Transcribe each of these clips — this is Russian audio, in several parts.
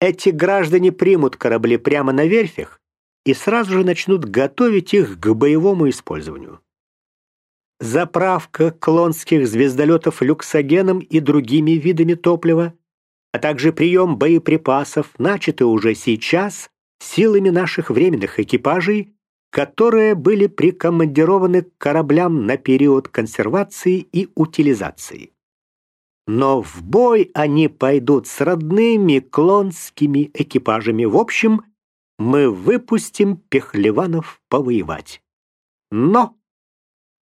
эти граждане примут корабли прямо на верфях и сразу же начнут готовить их к боевому использованию. Заправка клонских звездолетов люксогеном и другими видами топлива, а также прием боеприпасов начаты уже сейчас силами наших временных экипажей, которые были прикомандированы к кораблям на период консервации и утилизации. Но в бой они пойдут с родными клонскими экипажами. В общем, мы выпустим пехлеванов повоевать. Но,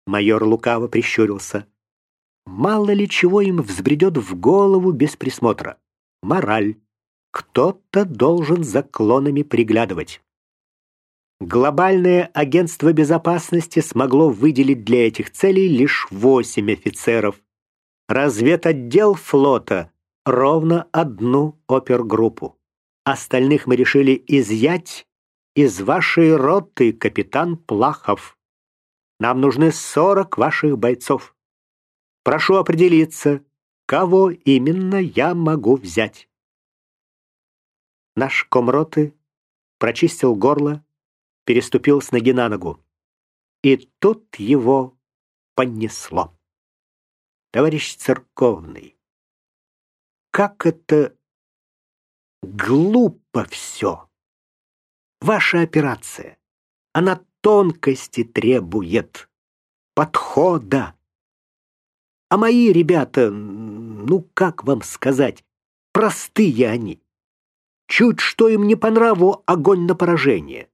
майор лукаво прищурился, мало ли чего им взбредет в голову без присмотра. Мораль. Кто-то должен за клонами приглядывать. Глобальное агентство безопасности смогло выделить для этих целей лишь восемь офицеров, разведотдел флота ровно одну опергруппу. Остальных мы решили изъять из вашей роты, капитан Плахов. Нам нужны сорок ваших бойцов. Прошу определиться, кого именно я могу взять. Наш комроты прочистил горло, переступил с ноги на ногу. И тут его понесло товарищ церковный. Как это глупо все. Ваша операция, она тонкости требует, подхода. А мои ребята, ну как вам сказать, простые они. Чуть что им не по нраву, огонь на поражение.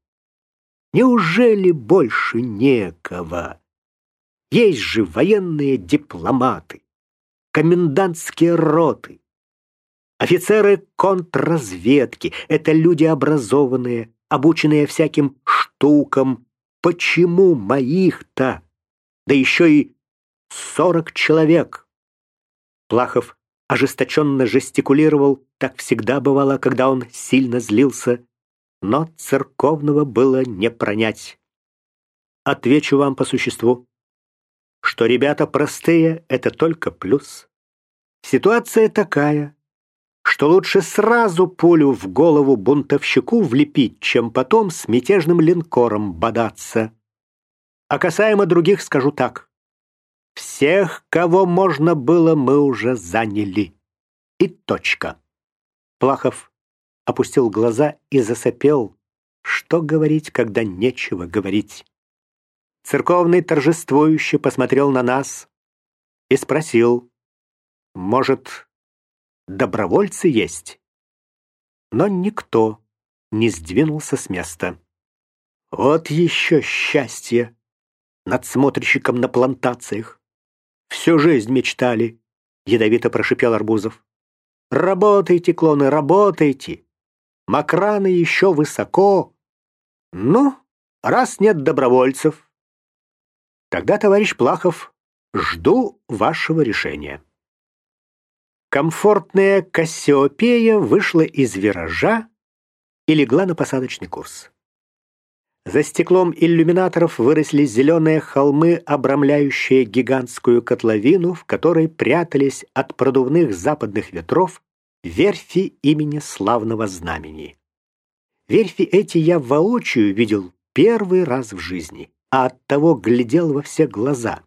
Неужели больше некого? Есть же военные дипломаты, комендантские роты, офицеры контрразведки. Это люди образованные, обученные всяким штукам. Почему моих-то? Да еще и сорок человек. Плахов ожесточенно жестикулировал, так всегда бывало, когда он сильно злился, но церковного было не пронять. Отвечу вам по существу что ребята простые — это только плюс. Ситуация такая, что лучше сразу пулю в голову бунтовщику влепить, чем потом с мятежным линкором бодаться. А касаемо других скажу так. Всех, кого можно было, мы уже заняли. И точка. Плахов опустил глаза и засопел. Что говорить, когда нечего говорить? Церковный торжествующе посмотрел на нас и спросил, может, добровольцы есть? Но никто не сдвинулся с места. Вот еще счастье надсмотрщиком на плантациях. Всю жизнь мечтали, ядовито прошипел Арбузов. Работайте, клоны, работайте. Макраны еще высоко. Ну, раз нет добровольцев, Тогда, товарищ Плахов, жду вашего решения. Комфортная Кассиопея вышла из виража и легла на посадочный курс. За стеклом иллюминаторов выросли зеленые холмы, обрамляющие гигантскую котловину, в которой прятались от продувных западных ветров верфи имени славного знамени. Верфи эти я воочию видел первый раз в жизни а оттого глядел во все глаза.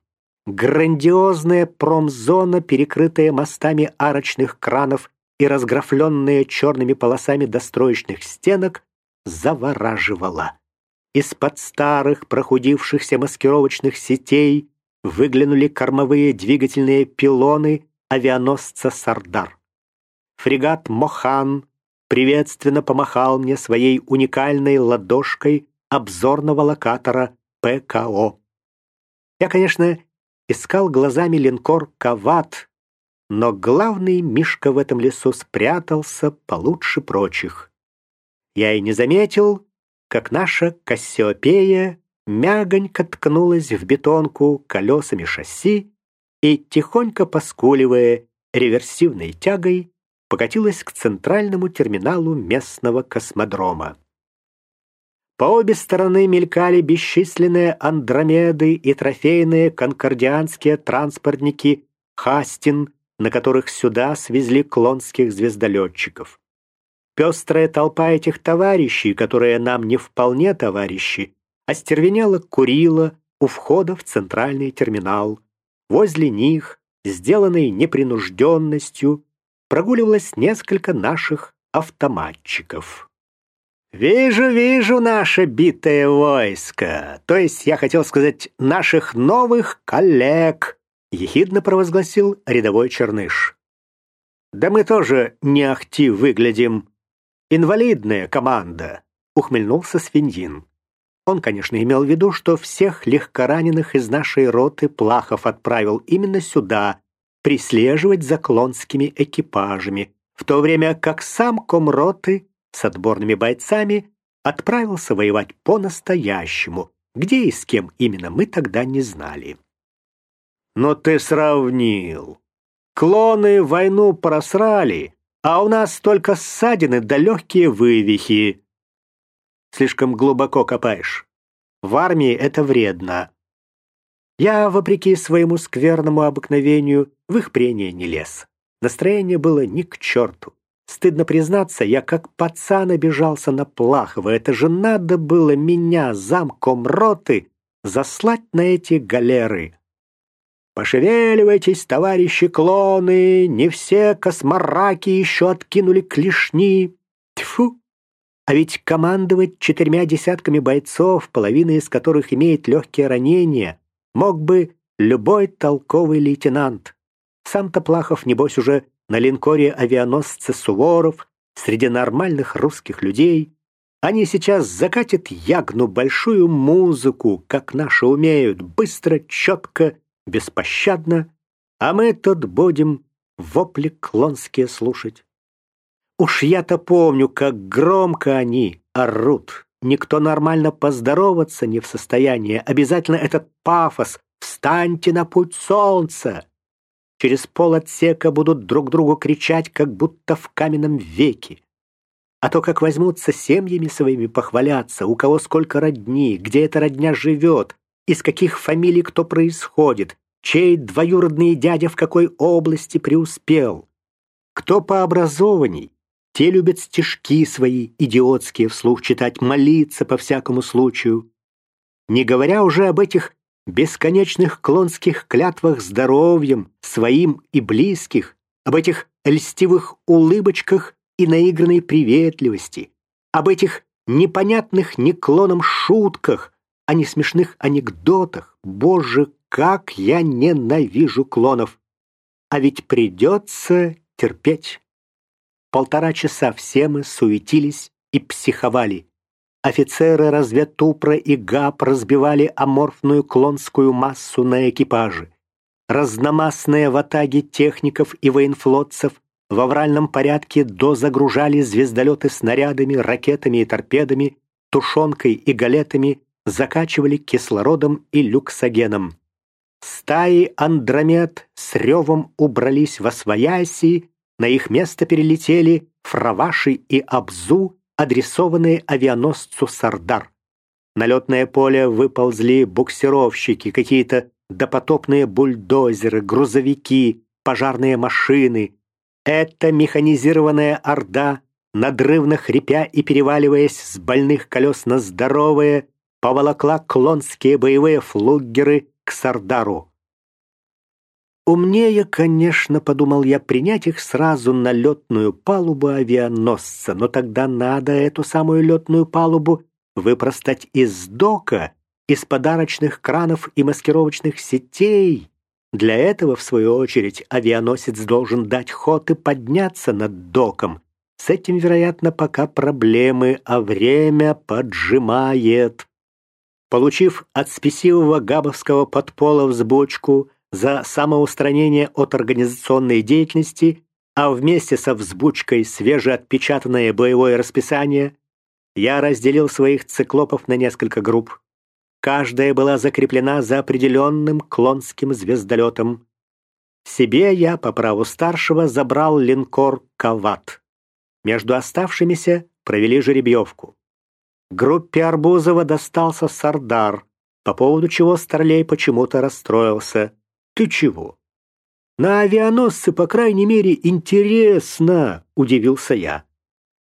Грандиозная промзона, перекрытая мостами арочных кранов и разграфленная черными полосами достроечных стенок, завораживала. Из-под старых прохудившихся маскировочных сетей выглянули кормовые двигательные пилоны авианосца «Сардар». Фрегат «Мохан» приветственно помахал мне своей уникальной ладошкой обзорного локатора ПКО. Я, конечно, искал глазами линкор «Кават», но главный Мишка в этом лесу спрятался получше прочих. Я и не заметил, как наша Кассиопея мягонько ткнулась в бетонку колесами шасси и, тихонько поскуливая реверсивной тягой, покатилась к центральному терминалу местного космодрома. По обе стороны мелькали бесчисленные андромеды и трофейные конкордианские транспортники «Хастин», на которых сюда свезли клонских звездолетчиков. пестрая толпа этих товарищей, которые нам не вполне товарищи, остервенело курила у входа в центральный терминал. Возле них, сделанной непринужденностью, прогуливалось несколько наших автоматчиков. «Вижу, вижу наше битое войско, то есть, я хотел сказать, наших новых коллег», ехидно провозгласил рядовой Черныш. «Да мы тоже не ахти выглядим. Инвалидная команда», — ухмыльнулся свиньин. Он, конечно, имел в виду, что всех легкораненых из нашей роты Плахов отправил именно сюда, прислеживать за клонскими экипажами, в то время как сам комроты с отборными бойцами отправился воевать по-настоящему, где и с кем именно мы тогда не знали. Но ты сравнил. Клоны войну просрали, а у нас только ссадины да легкие вывихи. Слишком глубоко копаешь. В армии это вредно. Я, вопреки своему скверному обыкновению, в их прения не лез. Настроение было ни к черту. Стыдно признаться, я как пацан обижался на Плахова. Это же надо было меня, замком роты, заслать на эти галеры. Пошевеливайтесь, товарищи клоны, не все космораки еще откинули клешни. Тьфу! А ведь командовать четырьмя десятками бойцов, половина из которых имеет легкие ранения, мог бы любой толковый лейтенант. Сам-то Плахов, небось, уже на линкоре авианосца Суворов, среди нормальных русских людей. Они сейчас закатят ягну большую музыку, как наши умеют, быстро, четко, беспощадно, а мы тут будем вопли клонские слушать. Уж я-то помню, как громко они орут. Никто нормально поздороваться не в состоянии. Обязательно этот пафос «Встаньте на путь солнца!» Через пол отсека будут друг другу кричать, как будто в каменном веке. А то как возьмутся семьями своими похваляться, у кого сколько родни, где эта родня живет, из каких фамилий кто происходит, чей двоюродный дядя в какой области преуспел. Кто по образований, те любят стишки свои идиотские вслух читать, молиться по всякому случаю. Не говоря уже об этих бесконечных клонских клятвах здоровьем своим и близких, об этих льстивых улыбочках и наигранной приветливости, об этих непонятных ни клоном шутках, а не смешных анекдотах. Боже, как я ненавижу клонов! А ведь придется терпеть. Полтора часа все мы суетились и психовали. Офицеры разведтупра и ГАП разбивали аморфную клонскую массу на экипажи. Разномастные ватаги техников и военфлотцев в авральном порядке дозагружали звездолеты снарядами, ракетами и торпедами, тушенкой и галетами, закачивали кислородом и люксогеном. Стаи Андромед с ревом убрались во свояси, на их место перелетели Фраваши и Абзу, адресованные авианосцу «Сардар». На летное поле выползли буксировщики, какие-то допотопные бульдозеры, грузовики, пожарные машины. Эта механизированная орда, надрывно хрипя и переваливаясь с больных колес на здоровые, поволокла клонские боевые флуггеры к Сардару. Умнее, конечно, подумал я, принять их сразу на летную палубу авианосца, но тогда надо эту самую летную палубу выпростать из дока, из подарочных кранов и маскировочных сетей. Для этого, в свою очередь, авианосец должен дать ход и подняться над доком. С этим, вероятно, пока проблемы, а время поджимает. Получив от спесивого габовского подпола взбочку, за самоустранение от организационной деятельности, а вместе со взбучкой свежеотпечатанное боевое расписание, я разделил своих циклопов на несколько групп. Каждая была закреплена за определенным клонским звездолетом. Себе я, по праву старшего, забрал линкор «Кават». Между оставшимися провели жеребьевку. Группе Арбузова достался Сардар, по поводу чего Старлей почему-то расстроился. Ты чего? На авианосце, по крайней мере, интересно, удивился я.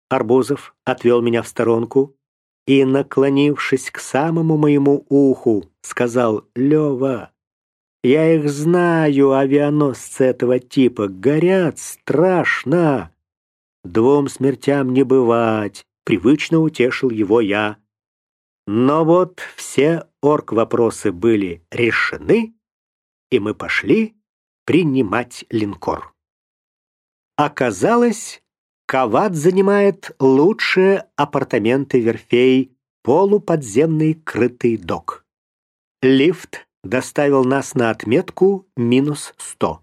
Арбузов отвел меня в сторонку и, наклонившись к самому моему уху, сказал «Лева, я их знаю, авианосцы этого типа, горят страшно. Двум смертям не бывать, привычно утешил его я. Но вот все орг-вопросы были решены, и мы пошли принимать линкор. Оказалось, Кават занимает лучшие апартаменты верфей, полуподземный крытый док. Лифт доставил нас на отметку минус сто.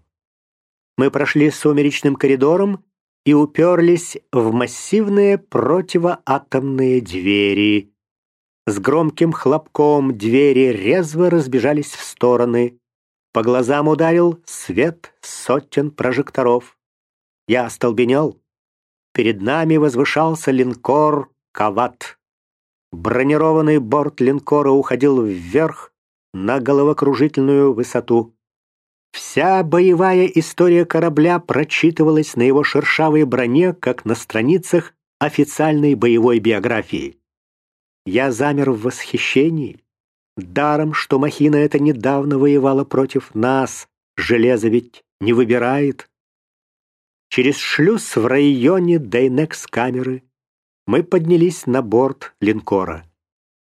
Мы прошли сумеречным коридором и уперлись в массивные противоатомные двери. С громким хлопком двери резво разбежались в стороны. По глазам ударил свет сотен прожекторов. Я остолбенел. Перед нами возвышался линкор «Кават». Бронированный борт линкора уходил вверх на головокружительную высоту. Вся боевая история корабля прочитывалась на его шершавой броне, как на страницах официальной боевой биографии. Я замер в восхищении. Даром, что махина эта недавно воевала против нас, железо ведь не выбирает. Через шлюз в районе Дейнекс-камеры мы поднялись на борт линкора.